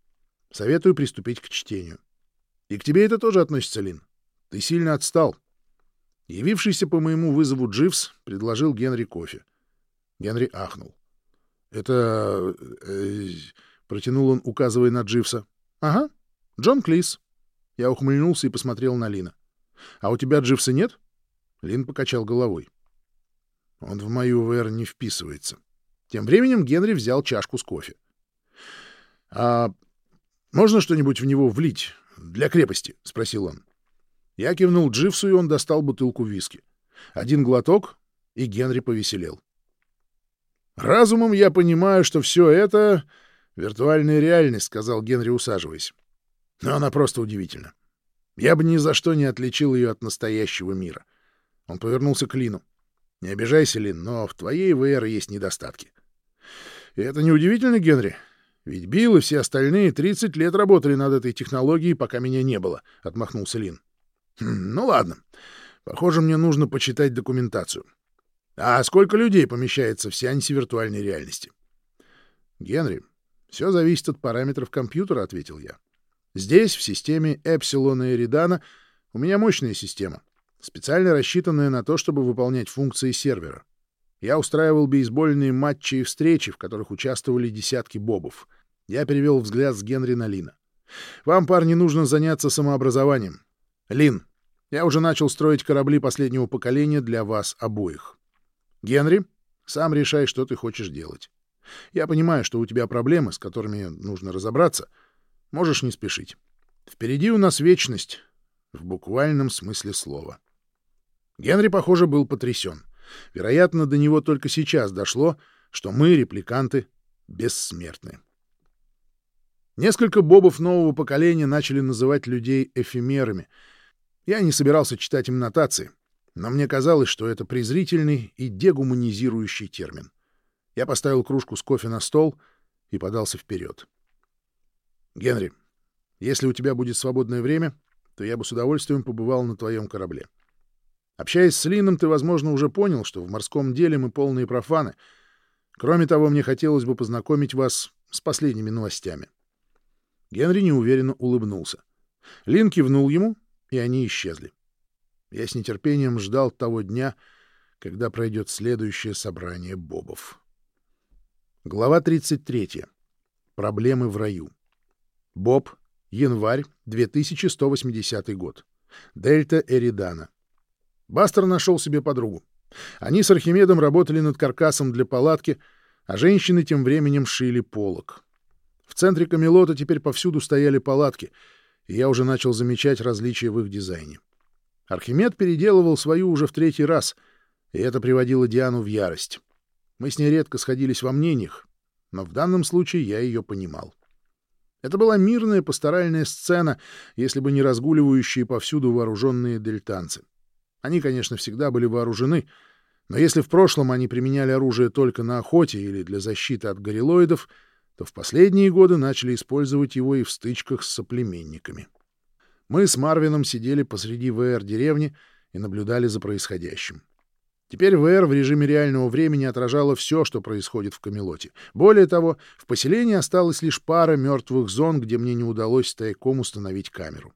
Советую приступить к чтению. И к тебе это тоже относится, Лин. Ты сильно отстал». Явившийся по моему вызову Дживс предложил Генри кофе. Генри ахнул. «Это...» э, — протянул он, указывая на Дживса. «Ага, Джон Клис». Я ухмыльнулся и посмотрел на Лина. «А у тебя Дживса нет?» Лин покачал головой. «Он в мою ВР не вписывается». Тем временем Генри взял чашку с кофе. «А можно что-нибудь в него влить для крепости?» — спросил он. Я кивнул Дживсу, и он достал бутылку виски. Один глоток, и Генри повеселел. «Разумом я понимаю, что все это — виртуальная реальность», — сказал Генри, усаживаясь. «Но она просто удивительна. Я бы ни за что не отличил ее от настоящего мира». Он повернулся к Лину. «Не обижайся, Лин, но в твоей ВР есть недостатки». «И это неудивительно, Генри. Ведь Билл и все остальные 30 лет работали над этой технологией, пока меня не было», — отмахнулся Лин. «Хм, «Ну ладно. Похоже, мне нужно почитать документацию. А сколько людей помещается в сеансе виртуальной реальности? Генри, все зависит от параметров компьютера, ответил я. Здесь, в системе Эпсилона и Эридана, у меня мощная система, специально рассчитанная на то, чтобы выполнять функции сервера. Я устраивал бейсбольные матчи и встречи, в которых участвовали десятки бобов. Я перевел взгляд с Генри на Лина. «Вам, парни, нужно заняться самообразованием. Лин, я уже начал строить корабли последнего поколения для вас обоих. Генри, сам решай, что ты хочешь делать. Я понимаю, что у тебя проблемы, с которыми нужно разобраться. Можешь не спешить. Впереди у нас вечность, в буквальном смысле слова. Генри, похоже, был потрясен. Вероятно, до него только сейчас дошло, что мы, репликанты, бессмертны. Несколько бобов нового поколения начали называть людей эфемерами. Я не собирался читать им нотации — но мне казалось, что это презрительный и дегуманизирующий термин. Я поставил кружку с кофе на стол и подался вперед. Генри, если у тебя будет свободное время, то я бы с удовольствием побывал на твоем корабле. Общаясь с Лином, ты, возможно, уже понял, что в морском деле мы полные профаны. Кроме того, мне хотелось бы познакомить вас с последними новостями. Генри неуверенно улыбнулся. Лин кивнул ему, и они исчезли. Я с нетерпением ждал того дня, когда пройдет следующее собрание бобов. Глава 33. Проблемы в раю. Боб, январь, 2180 год. Дельта Эридана. Бастер нашел себе подругу. Они с Архимедом работали над каркасом для палатки, а женщины тем временем шили полог. В центре Камелота теперь повсюду стояли палатки, и я уже начал замечать различия в их дизайне. Архимед переделывал свою уже в третий раз, и это приводило Диану в ярость. Мы с ней редко сходились во мнениях, но в данном случае я ее понимал. Это была мирная пасторальная сцена, если бы не разгуливающие повсюду вооруженные дельтанцы. Они, конечно, всегда были вооружены, но если в прошлом они применяли оружие только на охоте или для защиты от горилоидов, то в последние годы начали использовать его и в стычках с соплеменниками. Мы с Марвином сидели посреди ВР-деревни и наблюдали за происходящим. Теперь ВР в режиме реального времени отражала все, что происходит в Камелоте. Более того, в поселении осталась лишь пара мертвых зон, где мне не удалось тайком установить камеру.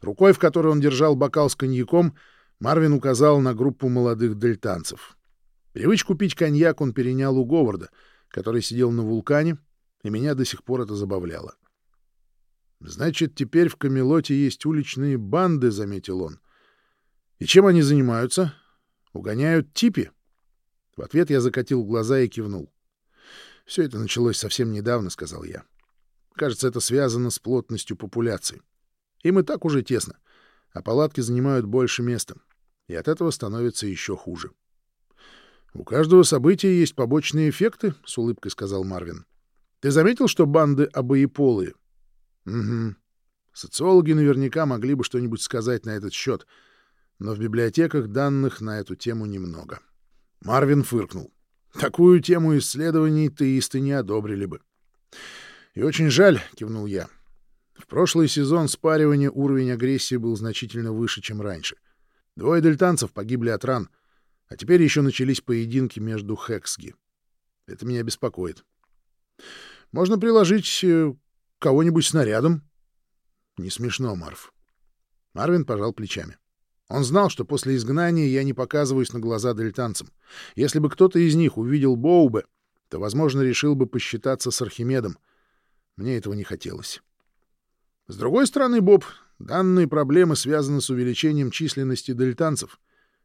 Рукой, в которой он держал бокал с коньяком, Марвин указал на группу молодых дельтанцев. Привычку пить коньяк он перенял у Говарда, который сидел на вулкане, и меня до сих пор это забавляло. «Значит, теперь в Камелоте есть уличные банды», — заметил он. «И чем они занимаются? Угоняют типи?» В ответ я закатил глаза и кивнул. «Все это началось совсем недавно», — сказал я. «Кажется, это связано с плотностью популяции. Им и так уже тесно, а палатки занимают больше места, и от этого становится еще хуже». «У каждого события есть побочные эффекты», — с улыбкой сказал Марвин. Ты заметил, что банды обоеполые? Угу. Социологи наверняка могли бы что-нибудь сказать на этот счет, но в библиотеках данных на эту тему немного. Марвин фыркнул. Такую тему исследований теисты не одобрили бы. И очень жаль, кивнул я. В прошлый сезон спаривания уровень агрессии был значительно выше, чем раньше. Двое дельтанцев погибли от ран, а теперь еще начались поединки между Хексги. Это меня беспокоит. Можно приложить э, кого-нибудь снарядом. Не смешно, Марв. Марвин пожал плечами. Он знал, что после изгнания я не показываюсь на глаза дельтанцам. Если бы кто-то из них увидел Боубе, то, возможно, решил бы посчитаться с Архимедом. Мне этого не хотелось. С другой стороны, Боб, данные проблемы связаны с увеличением численности дельтанцев,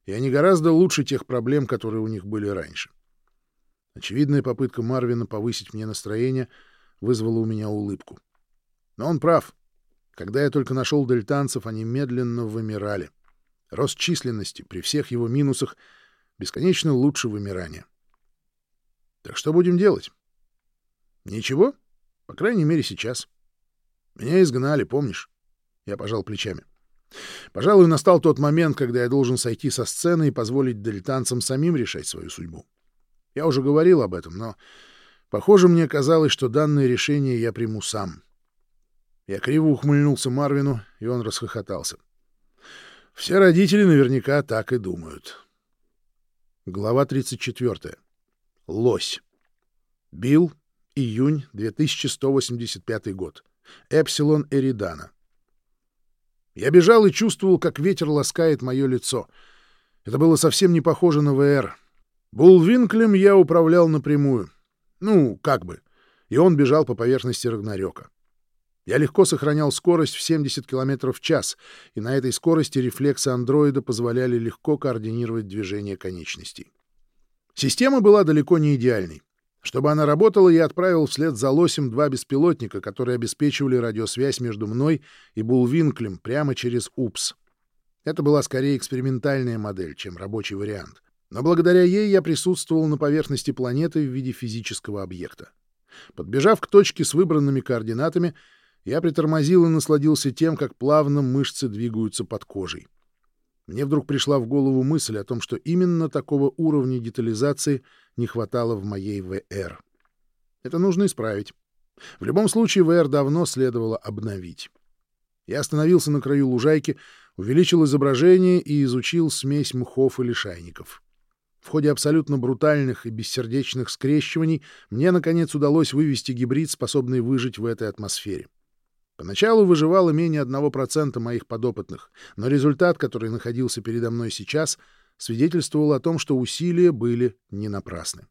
и они гораздо лучше тех проблем, которые у них были раньше. — Очевидная попытка Марвина повысить мне настроение вызвала у меня улыбку. Но он прав. Когда я только нашел дельтанцев, они медленно вымирали. Рост численности при всех его минусах бесконечно лучше вымирания. Так что будем делать? Ничего, по крайней мере, сейчас. Меня изгнали, помнишь? Я пожал плечами. Пожалуй, настал тот момент, когда я должен сойти со сцены и позволить дельтанцам самим решать свою судьбу. Я уже говорил об этом, но, похоже, мне казалось, что данное решение я приму сам. Я криво ухмыльнулся Марвину, и он расхохотался. Все родители наверняка так и думают. Глава 34. Лось. Билл, июнь 2185 год. Эпсилон Эридана. Я бежал и чувствовал, как ветер ласкает мое лицо. Это было совсем не похоже на ВР. Булвинклем я управлял напрямую. Ну, как бы. И он бежал по поверхности Рагнарёка. Я легко сохранял скорость в 70 км в час, и на этой скорости рефлексы андроида позволяли легко координировать движение конечностей. Система была далеко не идеальной. Чтобы она работала, я отправил вслед за лосем два беспилотника, которые обеспечивали радиосвязь между мной и Булвинклем прямо через УПС. Это была скорее экспериментальная модель, чем рабочий вариант но благодаря ей я присутствовал на поверхности планеты в виде физического объекта. Подбежав к точке с выбранными координатами, я притормозил и насладился тем, как плавно мышцы двигаются под кожей. Мне вдруг пришла в голову мысль о том, что именно такого уровня детализации не хватало в моей ВР. Это нужно исправить. В любом случае, ВР давно следовало обновить. Я остановился на краю лужайки, увеличил изображение и изучил смесь мхов и лишайников. В ходе абсолютно брутальных и бессердечных скрещиваний мне, наконец, удалось вывести гибрид, способный выжить в этой атмосфере. Поначалу выживало менее одного процента моих подопытных, но результат, который находился передо мной сейчас, свидетельствовал о том, что усилия были не напрасны.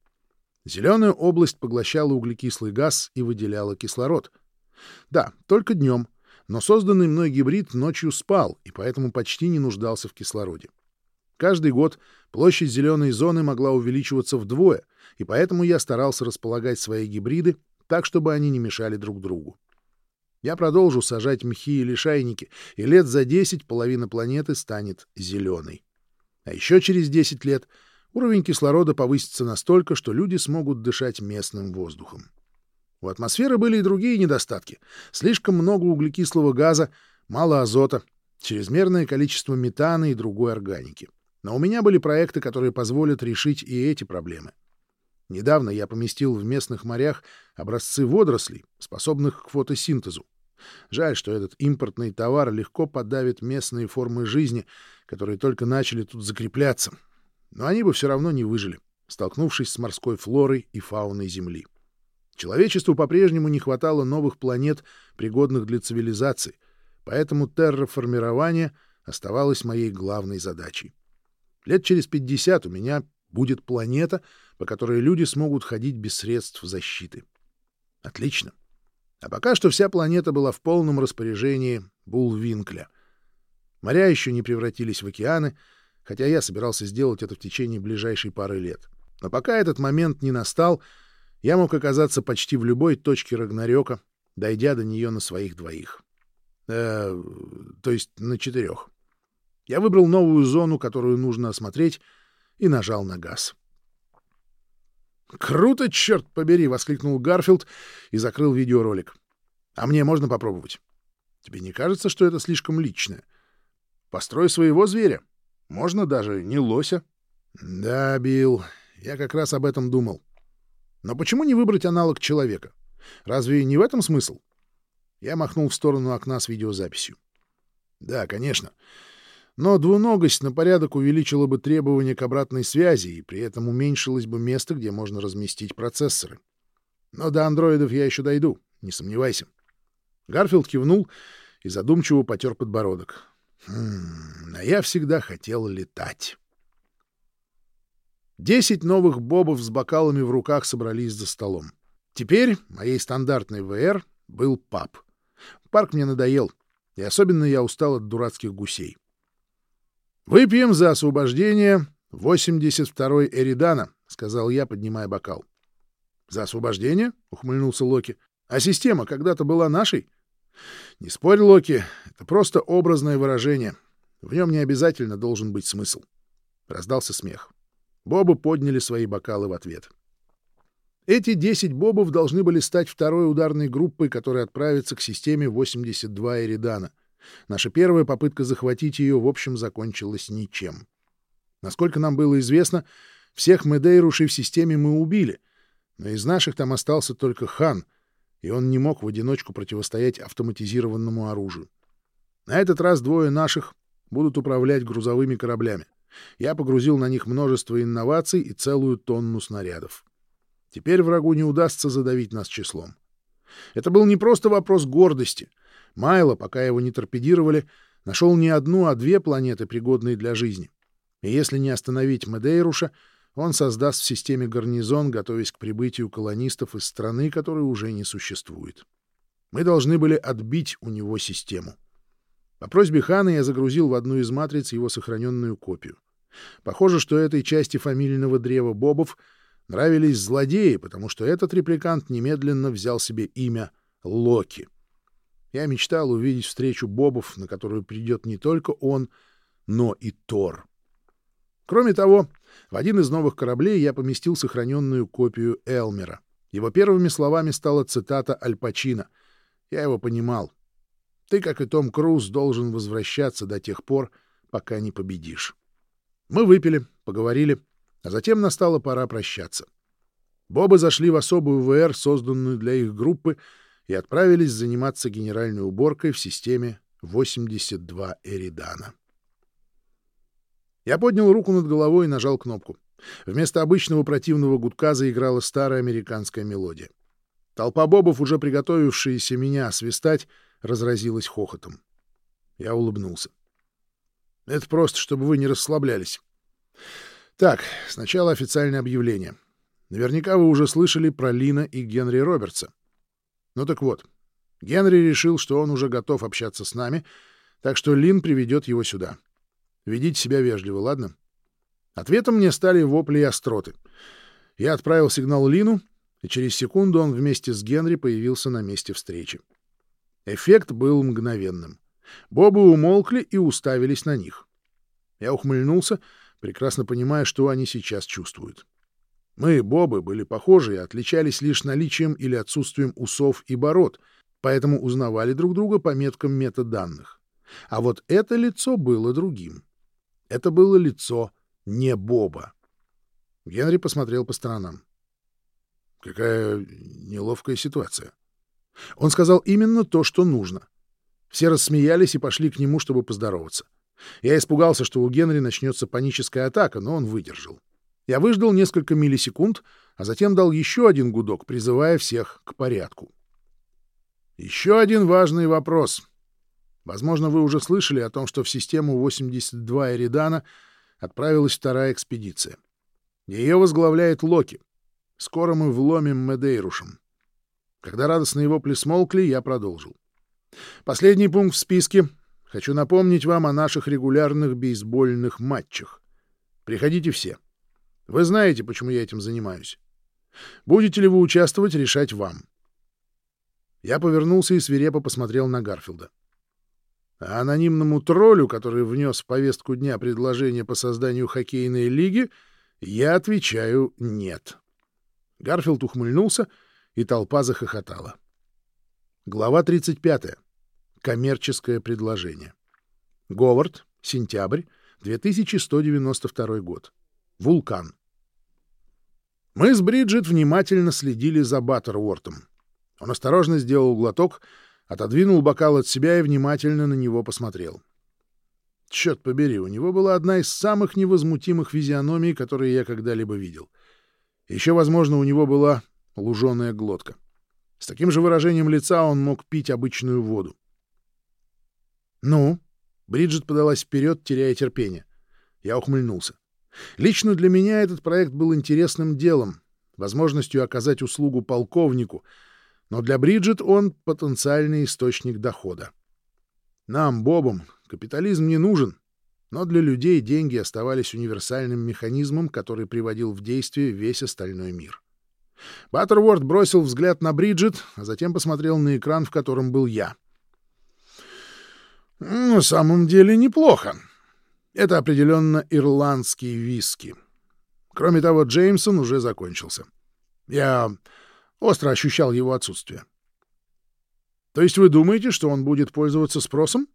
Зеленая область поглощала углекислый газ и выделяла кислород. Да, только днем, но созданный мной гибрид ночью спал и поэтому почти не нуждался в кислороде. Каждый год площадь зеленой зоны могла увеличиваться вдвое, и поэтому я старался располагать свои гибриды так, чтобы они не мешали друг другу. Я продолжу сажать мхи и лишайники, и лет за 10 половина планеты станет зеленой. А еще через 10 лет уровень кислорода повысится настолько, что люди смогут дышать местным воздухом. У атмосферы были и другие недостатки. Слишком много углекислого газа, мало азота, чрезмерное количество метана и другой органики. Но у меня были проекты, которые позволят решить и эти проблемы. Недавно я поместил в местных морях образцы водорослей, способных к фотосинтезу. Жаль, что этот импортный товар легко подавит местные формы жизни, которые только начали тут закрепляться. Но они бы все равно не выжили, столкнувшись с морской флорой и фауной Земли. Человечеству по-прежнему не хватало новых планет, пригодных для цивилизации, поэтому терраформирование оставалось моей главной задачей. Лет через 50 у меня будет планета, по которой люди смогут ходить без средств защиты. Отлично. А пока что вся планета была в полном распоряжении Булвинкля. Моря еще не превратились в океаны, хотя я собирался сделать это в течение ближайшей пары лет. Но пока этот момент не настал, я мог оказаться почти в любой точке Рагнарёка, дойдя до нее на своих двоих. Э, то есть на четырех. Я выбрал новую зону, которую нужно осмотреть, и нажал на газ. «Круто, черт побери!» — воскликнул Гарфилд и закрыл видеоролик. «А мне можно попробовать? Тебе не кажется, что это слишком личное? Построй своего зверя. Можно даже не лося». «Да, Билл, я как раз об этом думал. Но почему не выбрать аналог человека? Разве не в этом смысл?» Я махнул в сторону окна с видеозаписью. «Да, конечно. Но двуногость на порядок увеличила бы требования к обратной связи, и при этом уменьшилось бы место, где можно разместить процессоры. Но до андроидов я еще дойду, не сомневайся. Гарфилд кивнул и задумчиво потер подбородок. Хм, а я всегда хотел летать. Десять новых бобов с бокалами в руках собрались за столом. Теперь моей стандартной ВР был паб. Парк мне надоел, и особенно я устал от дурацких гусей. «Выпьем за освобождение 82-й Эридана», — сказал я, поднимая бокал. «За освобождение?» — ухмыльнулся Локи. «А система когда-то была нашей?» «Не спорь, Локи, это просто образное выражение. В нем не обязательно должен быть смысл». Раздался смех. Бобы подняли свои бокалы в ответ. Эти 10 бобов должны были стать второй ударной группой, которая отправится к системе 82 Эридана — Наша первая попытка захватить ее, в общем, закончилась ничем. Насколько нам было известно, всех Медейрушей в системе мы убили, но из наших там остался только хан, и он не мог в одиночку противостоять автоматизированному оружию. На этот раз двое наших будут управлять грузовыми кораблями. Я погрузил на них множество инноваций и целую тонну снарядов. Теперь врагу не удастся задавить нас числом. Это был не просто вопрос гордости — Майло, пока его не торпедировали, нашел не одну, а две планеты, пригодные для жизни. И если не остановить Медейруша, он создаст в системе гарнизон, готовясь к прибытию колонистов из страны, которая уже не существует. Мы должны были отбить у него систему. По просьбе Хана я загрузил в одну из матриц его сохраненную копию. Похоже, что этой части фамильного древа Бобов нравились злодеи, потому что этот репликант немедленно взял себе имя Локи. Я мечтал увидеть встречу Бобов, на которую придет не только он, но и Тор. Кроме того, в один из новых кораблей я поместил сохраненную копию Элмера. Его первыми словами стала цитата Аль Пачино. Я его понимал. Ты, как и Том Круз, должен возвращаться до тех пор, пока не победишь. Мы выпили, поговорили, а затем настала пора прощаться. Бобы зашли в особую ВР, созданную для их группы, и отправились заниматься генеральной уборкой в системе 82 Эридана. Я поднял руку над головой и нажал кнопку. Вместо обычного противного гудка заиграла старая американская мелодия. Толпа бобов, уже приготовившаяся меня свистать, разразилась хохотом. Я улыбнулся. Это просто, чтобы вы не расслаблялись. Так, сначала официальное объявление. Наверняка вы уже слышали про Лина и Генри Робертса. Ну так вот, Генри решил, что он уже готов общаться с нами, так что Лин приведет его сюда. Ведите себя вежливо, ладно? Ответом мне стали вопли и остроты. Я отправил сигнал Лину, и через секунду он вместе с Генри появился на месте встречи. Эффект был мгновенным. Бобы умолкли и уставились на них. Я ухмыльнулся, прекрасно понимая, что они сейчас чувствуют. Мы, бобы, были похожи и отличались лишь наличием или отсутствием усов и бород, поэтому узнавали друг друга по меткам метаданных. А вот это лицо было другим. Это было лицо не Боба. Генри посмотрел по сторонам. Какая неловкая ситуация. Он сказал именно то, что нужно. Все рассмеялись и пошли к нему, чтобы поздороваться. Я испугался, что у Генри начнется паническая атака, но он выдержал. Я выждал несколько миллисекунд, а затем дал еще один гудок, призывая всех к порядку. Еще один важный вопрос. Возможно, вы уже слышали о том, что в систему 82 Эридана отправилась вторая экспедиция. Ее возглавляет Локи. Скоро мы вломим Медейрушем. Когда радостные вопли смолкли, я продолжил. Последний пункт в списке. Хочу напомнить вам о наших регулярных бейсбольных матчах. Приходите все. Вы знаете, почему я этим занимаюсь. Будете ли вы участвовать, решать вам. Я повернулся и свирепо посмотрел на Гарфилда. А анонимному троллю, который внес в повестку дня предложение по созданию хоккейной лиги, я отвечаю «нет». Гарфилд ухмыльнулся, и толпа захохотала. Глава 35. Коммерческое предложение. Говард, сентябрь, 2192 год. Вулкан. Мы с Бриджит внимательно следили за Баттервортом. Он осторожно сделал глоток, отодвинул бокал от себя и внимательно на него посмотрел. Черт побери, у него была одна из самых невозмутимых физиономий, которые я когда-либо видел. Еще, возможно, у него была луженая глотка. С таким же выражением лица он мог пить обычную воду. «Ну?» — Бриджит подалась вперед, теряя терпение. Я ухмыльнулся. Лично для меня этот проект был интересным делом, возможностью оказать услугу полковнику, но для Бриджит он — потенциальный источник дохода. Нам, Бобам, капитализм не нужен, но для людей деньги оставались универсальным механизмом, который приводил в действие весь остальной мир. Баттерворд бросил взгляд на Бриджит, а затем посмотрел на экран, в котором был я. «На самом деле неплохо. Это определенно ирландский виски. Кроме того, Джеймсон уже закончился. Я остро ощущал его отсутствие. То есть вы думаете, что он будет пользоваться спросом?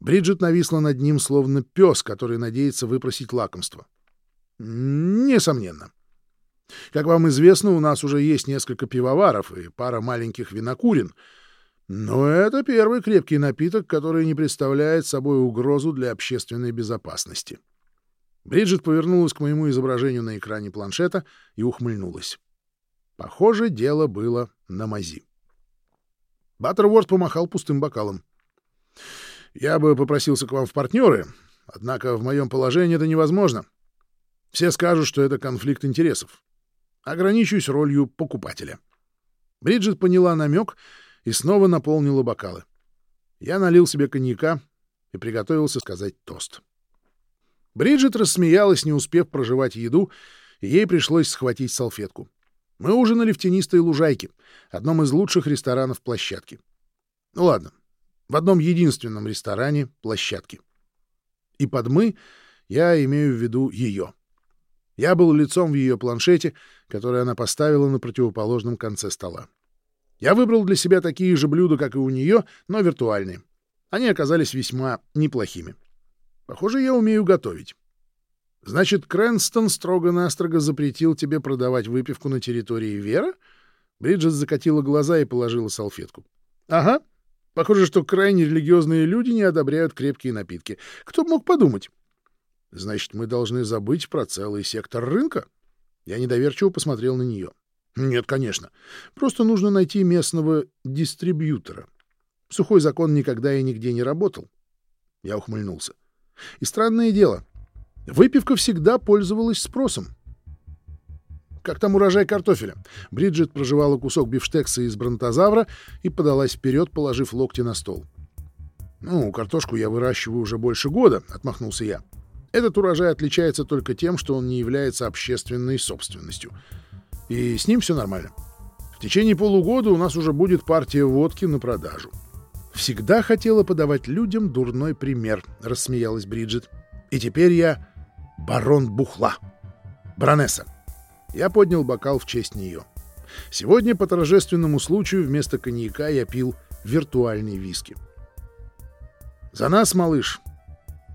Бриджит нависла над ним, словно пес, который надеется выпросить лакомство. Несомненно. Как вам известно, у нас уже есть несколько пивоваров и пара маленьких винокурен — но это первый крепкий напиток, который не представляет собой угрозу для общественной безопасности. Бриджит повернулась к моему изображению на экране планшета и ухмыльнулась. Похоже, дело было на мази. Баттерворд помахал пустым бокалом. «Я бы попросился к вам в партнеры, однако в моем положении это невозможно. Все скажут, что это конфликт интересов. Ограничусь ролью покупателя». Бриджит поняла намек — и снова наполнила бокалы. Я налил себе коньяка и приготовился сказать тост. Бриджит рассмеялась, не успев проживать еду, и ей пришлось схватить салфетку. Мы ужинали в тенистой лужайке, одном из лучших ресторанов площадки. Ну ладно, в одном единственном ресторане площадки. И под «мы» я имею в виду ее. Я был лицом в ее планшете, который она поставила на противоположном конце стола. Я выбрал для себя такие же блюда, как и у нее, но виртуальные. Они оказались весьма неплохими. Похоже, я умею готовить. Значит, Крэнстон строго-настрого запретил тебе продавать выпивку на территории Вера? Бриджит закатила глаза и положила салфетку. Ага. Похоже, что крайне религиозные люди не одобряют крепкие напитки. Кто мог подумать? Значит, мы должны забыть про целый сектор рынка? Я недоверчиво посмотрел на нее. Нет, конечно. Просто нужно найти местного дистрибьютора. Сухой закон никогда и нигде не работал. Я ухмыльнулся. И странное дело, выпивка всегда пользовалась спросом. Как там урожай картофеля? Бриджит проживала кусок бифштекса из бронтозавра и подалась вперед, положив локти на стол. «Ну, картошку я выращиваю уже больше года», — отмахнулся я. «Этот урожай отличается только тем, что он не является общественной собственностью. И с ним все нормально. В течение полугода у нас уже будет партия водки на продажу». «Всегда хотела подавать людям дурной пример», — рассмеялась Бриджит. «И теперь я барон Бухла. Баронесса». Я поднял бокал в честь нее. Сегодня по торжественному случаю вместо коньяка я пил виртуальный виски. «За нас, малыш!»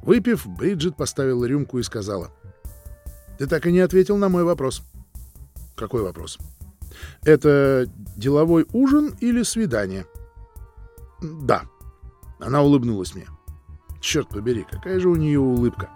Выпив, Бриджит поставила рюмку и сказала. «Ты так и не ответил на мой вопрос». «Какой вопрос?» «Это деловой ужин или свидание?» «Да». Она улыбнулась мне. Черт побери, какая же у нее улыбка.